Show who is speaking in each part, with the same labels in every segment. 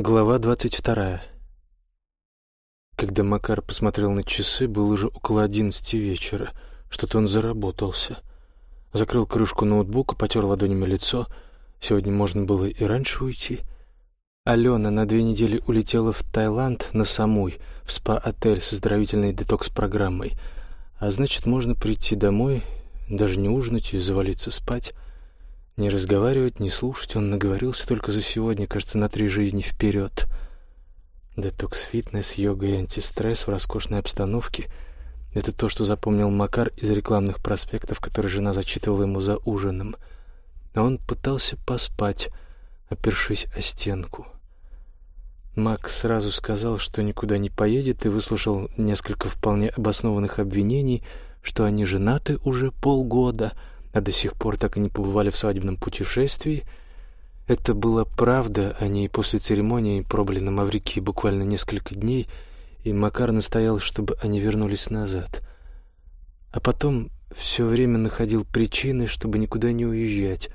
Speaker 1: Глава двадцать вторая. Когда Макар посмотрел на часы, было уже около одиннадцати вечера. Что-то он заработался. Закрыл крышку ноутбука, потер ладонями лицо. Сегодня можно было и раньше уйти. Алена на две недели улетела в Таиланд на Самуй, в спа-отель с оздоровительной детокс-программой. А значит, можно прийти домой, даже не ужинать и завалиться спать. Не разговаривать, не слушать, он наговорился только за сегодня, кажется, на три жизни вперед. Детокс, фитнес, йога и антистресс в роскошной обстановке — это то, что запомнил Макар из рекламных проспектов, которые жена зачитывала ему за ужином. А он пытался поспать, опершись о стенку. Мак сразу сказал, что никуда не поедет, и выслушал несколько вполне обоснованных обвинений, что они женаты уже полгода — а до сих пор так и не побывали в свадебном путешествии. Это была правда, они и после церемонии пробыли на Маврикии буквально несколько дней, и Макар настоял, чтобы они вернулись назад. А потом все время находил причины, чтобы никуда не уезжать,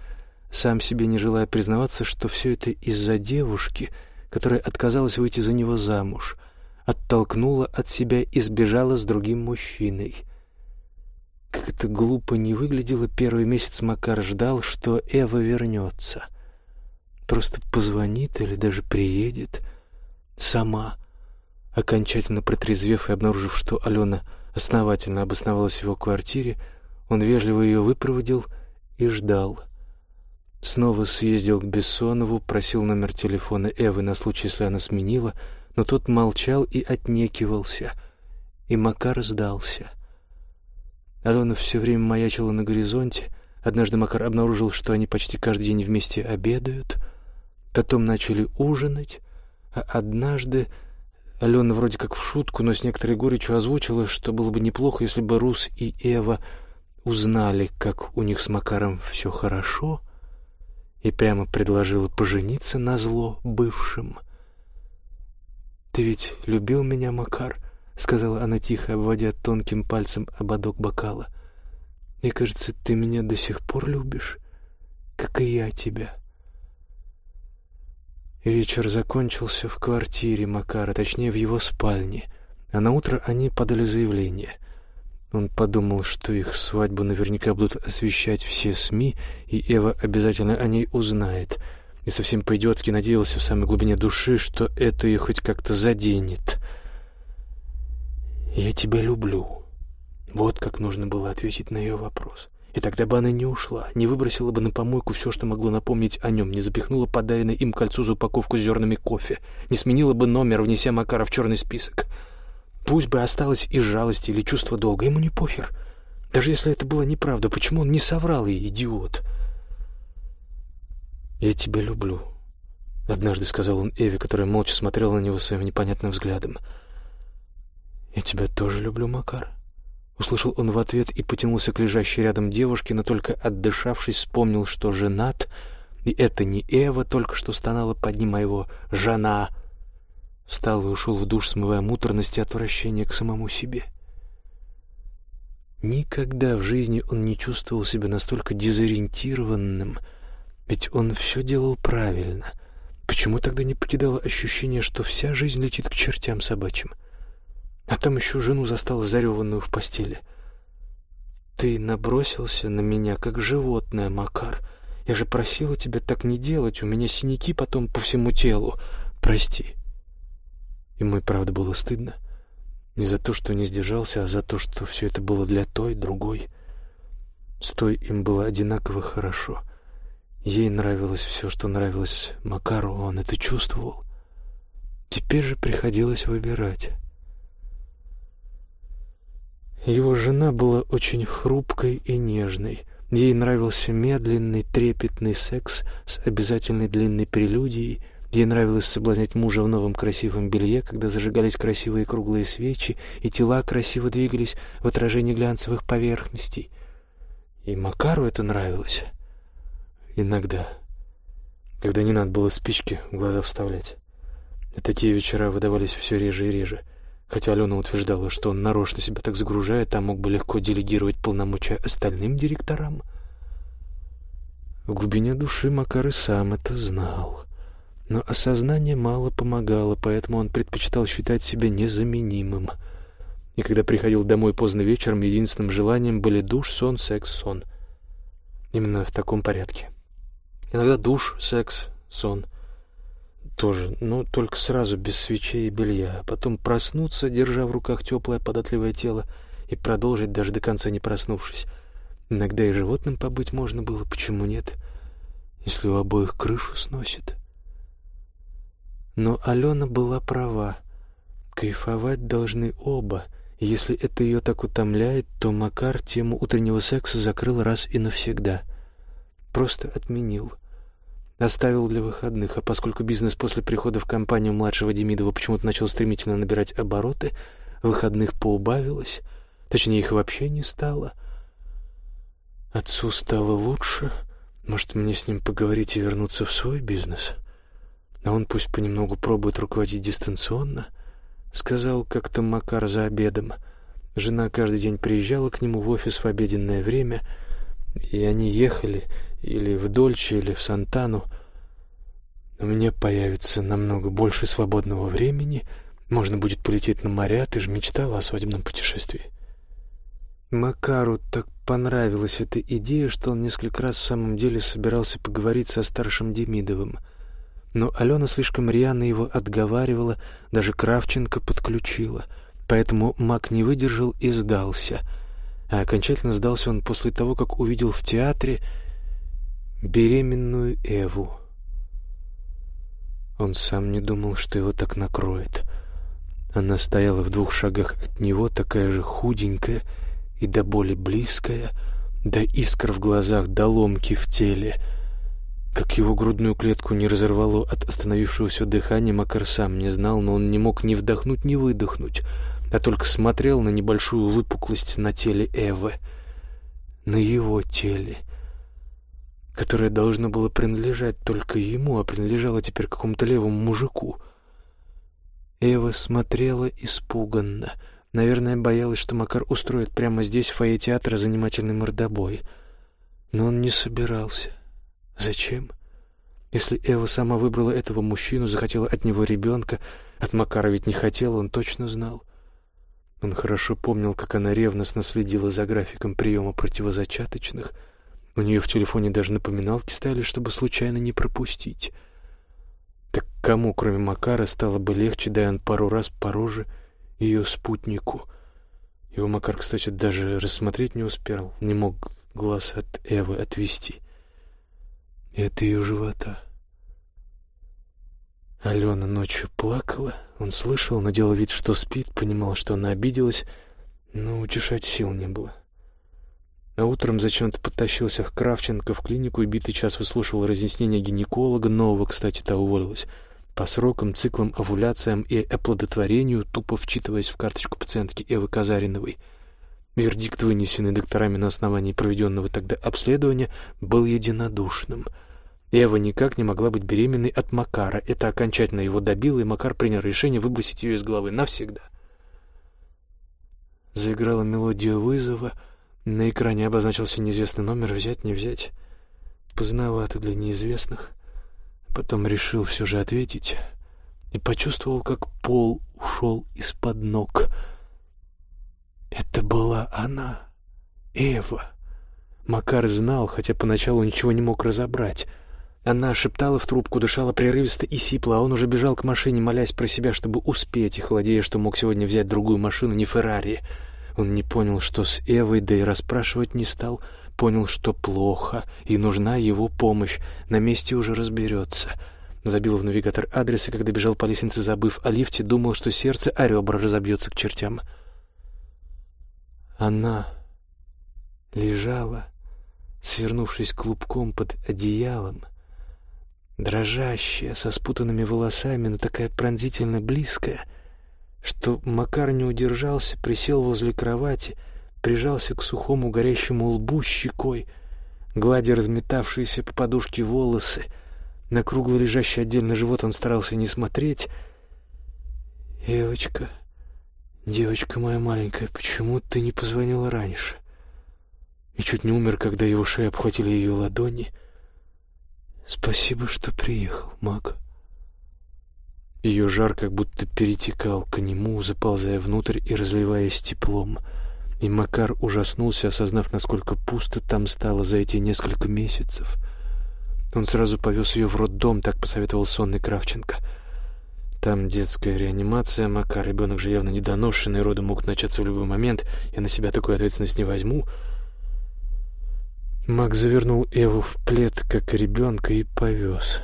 Speaker 1: сам себе не желая признаваться, что все это из-за девушки, которая отказалась выйти за него замуж, оттолкнула от себя и сбежала с другим мужчиной — как это глупо не выглядело, первый месяц Макар ждал, что Эва вернется. Просто позвонит или даже приедет. Сама. Окончательно протрезвев и обнаружив, что Алена основательно обосновалась в его квартире, он вежливо ее выпроводил и ждал. Снова съездил к Бессонову, просил номер телефона Эвы на случай, если она сменила, но тот молчал и отнекивался, и Макар сдался — Алена все время маячила на горизонте. Однажды Макар обнаружил, что они почти каждый день вместе обедают. Потом начали ужинать. А однажды Алена вроде как в шутку, но с некоторой горечью озвучила, что было бы неплохо, если бы Рус и Эва узнали, как у них с Макаром все хорошо, и прямо предложила пожениться на зло бывшим. «Ты ведь любил меня, Макар?» — сказала она тихо, обводя тонким пальцем ободок бокала. «Мне кажется, ты меня до сих пор любишь, как и я тебя». Вечер закончился в квартире Макара, точнее, в его спальне, а на утро они подали заявление. Он подумал, что их свадьбу наверняка будут освещать все СМИ, и Эва обязательно о ней узнает, и совсем по-идиотски надеялся в самой глубине души, что это ее хоть как-то заденет — «Я тебя люблю». Вот как нужно было ответить на ее вопрос. И тогда бы она не ушла, не выбросила бы на помойку все, что могло напомнить о нем, не запихнула подаренное им кольцо за упаковку с зернами кофе, не сменила бы номер, внеся Макара в черный список. Пусть бы осталось и жалость, или чувство долга, ему не похер. Даже если это было неправда, почему он не соврал ей, идиот? «Я тебя люблю», — однажды сказал он Эве, которая молча смотрела на него своим непонятным взглядом. «Я «Я тебя тоже люблю, Макар». Услышал он в ответ и потянулся к лежащей рядом девушке, но только отдышавшись, вспомнил, что женат, и это не Эва только что стонала под ним, а его жена. Встал и ушел в душ, смывая муторность и отвращение к самому себе. Никогда в жизни он не чувствовал себя настолько дезориентированным, ведь он все делал правильно. Почему тогда не покидало ощущение, что вся жизнь летит к чертям собачьим? — а там еще жену застал зареванную в постели. Ты набросился на меня, как животное, Макар. Я же просила тебя так не делать, у меня синяки потом по всему телу. Прости. Ему и правда было стыдно. Не за то, что не сдержался, а за то, что все это было для той, другой. С той им было одинаково хорошо. Ей нравилось все, что нравилось Макару, он это чувствовал. Теперь же приходилось выбирать. Его жена была очень хрупкой и нежной. Ей нравился медленный, трепетный секс с обязательной длинной прелюдией. Ей нравилось соблазнять мужа в новом красивом белье, когда зажигались красивые круглые свечи, и тела красиво двигались в отражении глянцевых поверхностей. И Макару это нравилось. Иногда. Когда не надо было спички в глаза вставлять. Это те вечера выдавались все реже и реже — Хотя Алена утверждала, что он нарочно себя так загружает, а мог бы легко делегировать полномочия остальным директорам. В глубине души Макар и сам это знал. Но осознание мало помогало, поэтому он предпочитал считать себя незаменимым. И когда приходил домой поздно вечером, единственным желанием были душ, сон, секс, сон. Именно в таком порядке. Иногда душ, секс, сон. Тоже, но только сразу, без свечей и белья. Потом проснуться, держа в руках теплое податливое тело, и продолжить, даже до конца не проснувшись. Иногда и животным побыть можно было, почему нет, если у обоих крышу сносит. Но Алена была права. Кайфовать должны оба. Если это ее так утомляет, то Макар тему утреннего секса закрыл раз и навсегда. Просто отменил. Оставил для выходных, а поскольку бизнес после прихода в компанию младшего Демидова почему-то начал стремительно набирать обороты, выходных поубавилось, точнее их вообще не стало. Отцу стало лучше, может мне с ним поговорить и вернуться в свой бизнес? А он пусть понемногу пробует руководить дистанционно, сказал как-то Макар за обедом. Жена каждый день приезжала к нему в офис в обеденное время, и они ехали или в Дольче, или в Сантану. У меня появится намного больше свободного времени, можно будет полететь на моря, ты же мечтала о свадебном путешествии. Макару так понравилась эта идея, что он несколько раз в самом деле собирался поговорить со старшим Демидовым. Но Алена слишком рьяно его отговаривала, даже Кравченко подключила. Поэтому Мак не выдержал и сдался. А окончательно сдался он после того, как увидел в театре беременную Эву. Он сам не думал, что его так накроет. Она стояла в двух шагах от него, такая же худенькая и до боли близкая, до искр в глазах, до ломки в теле. Как его грудную клетку не разорвало от остановившегося дыхания, Макар сам не знал, но он не мог ни вдохнуть, ни выдохнуть, а только смотрел на небольшую выпуклость на теле Эвы, на его теле — которое должно было принадлежать только ему, а принадлежало теперь какому-то левому мужику. Эва смотрела испуганно. Наверное, боялась, что Макар устроит прямо здесь, в фойе театра, занимательный мордобой. Но он не собирался. Зачем? Если Эва сама выбрала этого мужчину, захотела от него ребенка, от Макара ведь не хотела, он точно знал. Он хорошо помнил, как она ревностно следила за графиком приема противозачаточных — у нее в телефоне даже напоминалки стояли, чтобы случайно не пропустить. Так кому, кроме Макара, стало бы легче, дай он пару раз по роже ее спутнику? Его Макар, кстати, даже рассмотреть не успел, не мог глаз от Эвы отвести. Это ее живота. Алена ночью плакала, он слышал, но делал вид, что спит, понимал, что она обиделась, но утешать сил не было. А утром зачем-то подтащился к Кравченко в клинику и битый час выслушивал разъяснения гинеколога, нового, кстати, та уволилась, по срокам, циклам, овуляциям и оплодотворению, тупо вчитываясь в карточку пациентки Эвы Казариновой. Вердикт, вынесенный докторами на основании проведенного тогда обследования, был единодушным. Эва никак не могла быть беременной от Макара. Это окончательно его добило, и Макар принял решение выбросить ее из головы навсегда. Заиграла мелодия вызова — на экране обозначился неизвестный номер, взять, не взять. Поздновато для неизвестных. Потом решил все же ответить и почувствовал, как пол ушел из-под ног. Это была она, Эва. Макар знал, хотя поначалу ничего не мог разобрать. Она шептала в трубку, дышала прерывисто и сипло, а он уже бежал к машине, молясь про себя, чтобы успеть, и холодея, что мог сегодня взять другую машину, не Феррари. Он не понял, что с Эвой, да и расспрашивать не стал. Понял, что плохо, и нужна его помощь. На месте уже разберется. Забил в навигатор адрес, и когда бежал по лестнице, забыв о лифте, думал, что сердце о ребра разобьется к чертям. Она лежала, свернувшись клубком под одеялом, дрожащая, со спутанными волосами, но такая пронзительно близкая — что Макар не удержался, присел возле кровати, прижался к сухому горящему лбу щекой, гладя разметавшиеся по подушке волосы. На кругло лежащий отдельно живот он старался не смотреть. «Девочка, девочка моя маленькая, почему ты не позвонила раньше?» И чуть не умер, когда его шею обхватили ее ладони. «Спасибо, что приехал, Мак». Ее жар как будто перетекал к нему, заползая внутрь и разливаясь теплом. И Макар ужаснулся, осознав, насколько пусто там стало за эти несколько месяцев. Он сразу повез ее в роддом, так посоветовал сонный Кравченко. Там детская реанимация, Макар, ребенок же явно недоношенный, роды могут начаться в любой момент, я на себя такую ответственность не возьму. Мак завернул Эву в плед, как ребенка, и повез.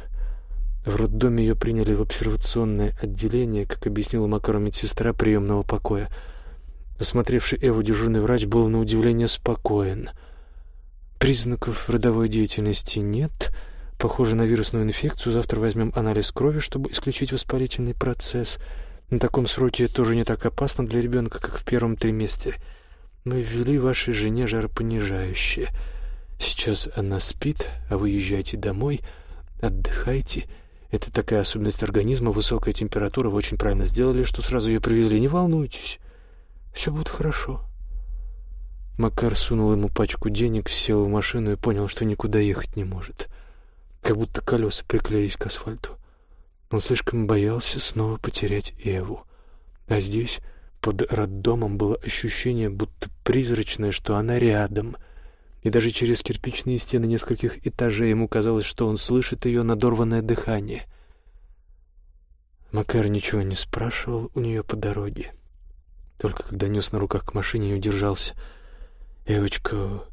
Speaker 1: В роддоме ее приняли в обсервационное отделение, как объяснила Макару медсестра приемного покоя. Осмотревший Эву дежурный врач был на удивление спокоен. Признаков родовой деятельности нет. Похоже на вирусную инфекцию. Завтра возьмем анализ крови, чтобы исключить воспалительный процесс. На таком сроке тоже не так опасно для ребенка, как в первом триместре. Мы ввели вашей жене жаропонижающее. Сейчас она спит, а вы езжайте домой, отдыхайте. Это такая особенность организма, высокая температура. Вы очень правильно сделали, что сразу ее привезли. Не волнуйтесь, все будет хорошо. Макар сунул ему пачку денег, сел в машину и понял, что никуда ехать не может. Как будто колеса приклеились к асфальту. Он слишком боялся снова потерять Эву. А здесь, под роддомом, было ощущение, будто призрачное, что она рядом — и даже через кирпичные стены нескольких этажей ему казалось, что он слышит ее надорванное дыхание. Макар ничего не спрашивал у нее по дороге. Только когда нес на руках к машине и удержался. «Эвочка,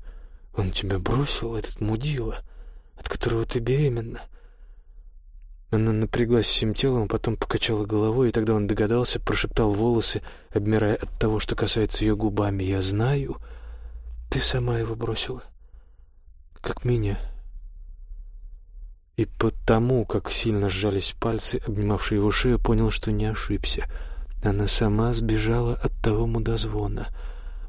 Speaker 1: он тебя бросил, этот мудила, от которого ты беременна?» Она напряглась всем телом, а потом покачала головой, и тогда он догадался, прошептал волосы, обмирая от того, что касается ее губами. «Я знаю...» Ты сама его бросила, как меня. И потому, как сильно сжались пальцы, обнимавшие его шею, понял, что не ошибся. Она сама сбежала от того мудозвона.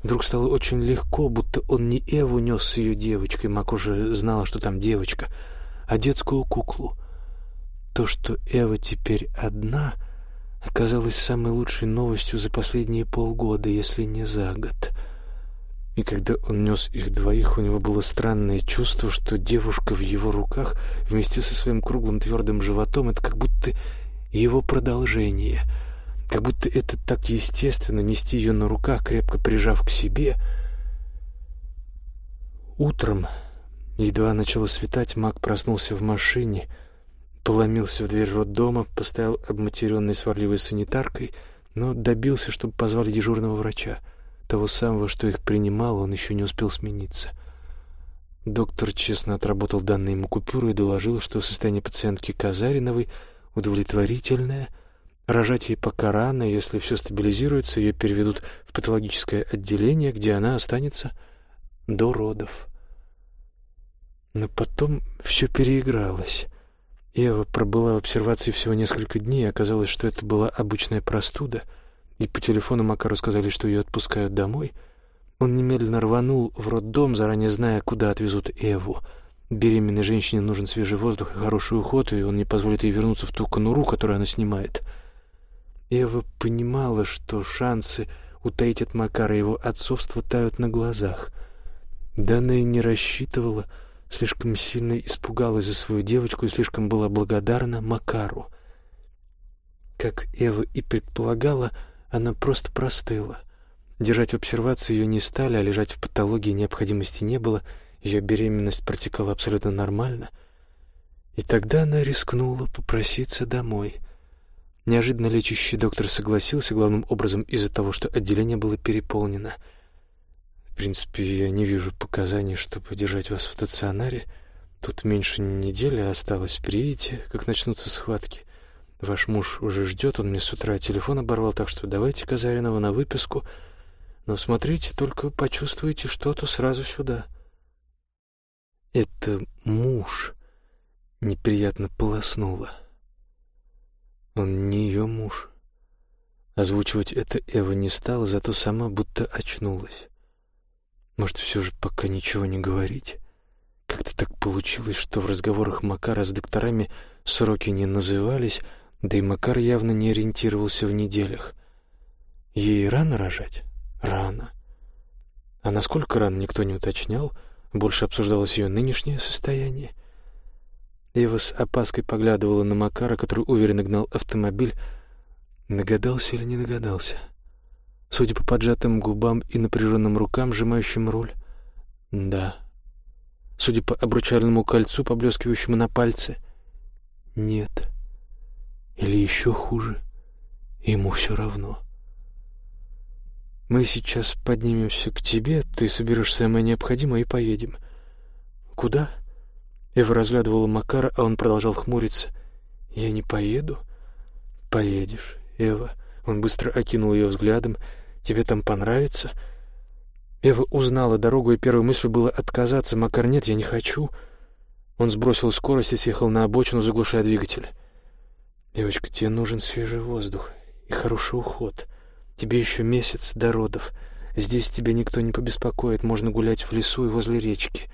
Speaker 1: Вдруг стало очень легко, будто он не Эву нес с ее девочкой, Мак уже знала, что там девочка, а детскую куклу. То, что Эва теперь одна, оказалось самой лучшей новостью за последние полгода, если не за год — и когда он нес их двоих, у него было странное чувство, что девушка в его руках вместе со своим круглым твердым животом — это как будто его продолжение, как будто это так естественно нести ее на руках, крепко прижав к себе. Утром, едва начало светать, Мак проснулся в машине, поломился в дверь роддома, постоял обматеренной сварливой санитаркой, но добился, чтобы позвали дежурного врача — того самого, что их принимал, он еще не успел смениться. Доктор честно отработал данные ему купюры и доложил, что состояние пациентки Казариновой удовлетворительное. Рожать ей пока рано, если все стабилизируется, ее переведут в патологическое отделение, где она останется до родов. Но потом все переигралось. Ева пробыла в обсервации всего несколько дней, и оказалось, что это была обычная простуда — и по телефону Макару сказали, что ее отпускают домой, он немедленно рванул в роддом, заранее зная, куда отвезут Эву. Беременной женщине нужен свежий воздух и хороший уход, и он не позволит ей вернуться в ту конуру, которую она снимает. Эва понимала, что шансы утаить от Макара его отцовство тают на глазах. Да она и не рассчитывала, слишком сильно испугалась за свою девочку и слишком была благодарна Макару. Как Эва и предполагала, она просто простыла. Держать в обсервации ее не стали, а лежать в патологии необходимости не было. Ее беременность протекала абсолютно нормально. И тогда она рискнула попроситься домой. Неожиданно лечащий доктор согласился, главным образом из-за того, что отделение было переполнено. В принципе, я не вижу показаний, чтобы держать вас в стационаре. Тут меньше недели осталось, приедете, как начнутся схватки. Ваш муж уже ждет, он мне с утра телефон оборвал, так что давайте Казаринова на выписку. Но смотрите, только почувствуете что-то сразу сюда. Это муж неприятно полоснуло. Он не ее муж. Озвучивать это Эва не стала, зато сама будто очнулась. Может, все же пока ничего не говорить? Как-то так получилось, что в разговорах Макара с докторами сроки не назывались, да и Макар явно не ориентировался в неделях. Ей рано рожать? Рано. А насколько рано, никто не уточнял, больше обсуждалось ее нынешнее состояние. Ева с опаской поглядывала на Макара, который уверенно гнал автомобиль. Догадался или не догадался? Судя по поджатым губам и напряженным рукам, сжимающим руль, да. Судя по обручальному кольцу, поблескивающему на пальце, нет. Или еще хуже, ему все равно. Мы сейчас поднимемся к тебе, ты соберешь самое необходимое и поедем. Куда? Эва разглядывала Макара, а он продолжал хмуриться. Я не поеду? Поедешь, Эва. Он быстро окинул ее взглядом. Тебе там понравится? Эва узнала дорогу, и первой мыслью было отказаться. Макар, нет, я не хочу. Он сбросил скорость и съехал на обочину, заглушая двигатель. Девочка, тебе нужен свежий воздух и хороший уход. Тебе еще месяц до родов. Здесь тебя никто не побеспокоит, можно гулять в лесу и возле речки.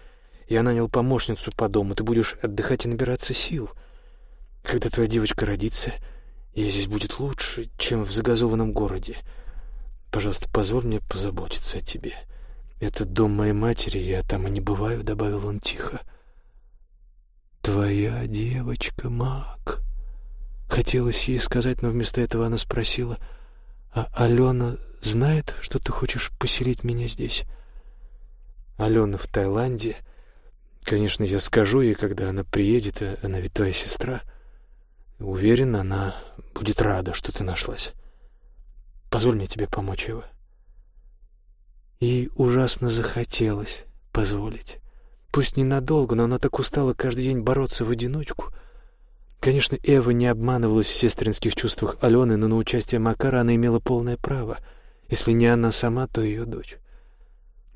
Speaker 1: Я нанял помощницу по дому, ты будешь отдыхать и набираться сил. Когда твоя девочка родится, ей здесь будет лучше, чем в загазованном городе. Пожалуйста, позволь мне позаботиться о тебе. Это дом моей матери, я там и не бываю, — добавил он тихо. Твоя девочка, Мак. Хотелось ей сказать, но вместо этого она спросила — «А Алена знает, что ты хочешь поселить меня здесь?» «Алена в Таиланде. Конечно, я скажу ей, когда она приедет, а она ведь твоя сестра. Уверен, она будет рада, что ты нашлась. Позволь мне тебе помочь, Ева». Ей ужасно захотелось позволить. Пусть ненадолго, но она так устала каждый день бороться в одиночку — Конечно, Эва не обманывалась в сестринских чувствах Алены, но на участие Макара она имела полное право. Если не она сама, то ее дочь.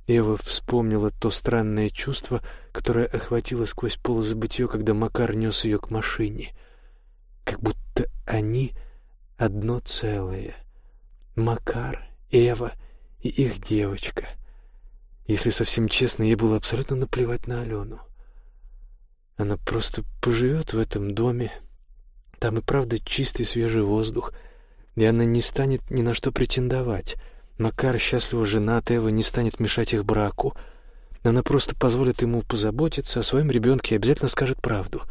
Speaker 1: Эва вспомнила то странное чувство, которое охватило сквозь полузабытье, когда Макар нес ее к машине. Как будто они одно целое. Макар, Эва и их девочка. Если совсем честно, ей было абсолютно наплевать на Алену. Она просто поживет в этом доме. Там и правда чистый свежий воздух, и она не станет ни на что претендовать. Макар счастливо женат, Эва не станет мешать их браку. Она просто позволит ему позаботиться о своем ребенке и обязательно скажет правду,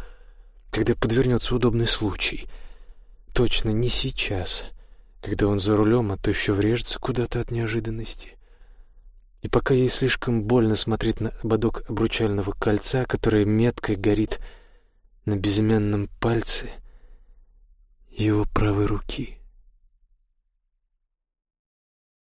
Speaker 1: когда подвернется удобный случай. Точно не сейчас, когда он за рулем, а то еще врежется куда-то от неожиданности. И пока ей слишком больно смотреть на ободок обручального кольца, которое меткой горит на безымянном пальце его правой руки —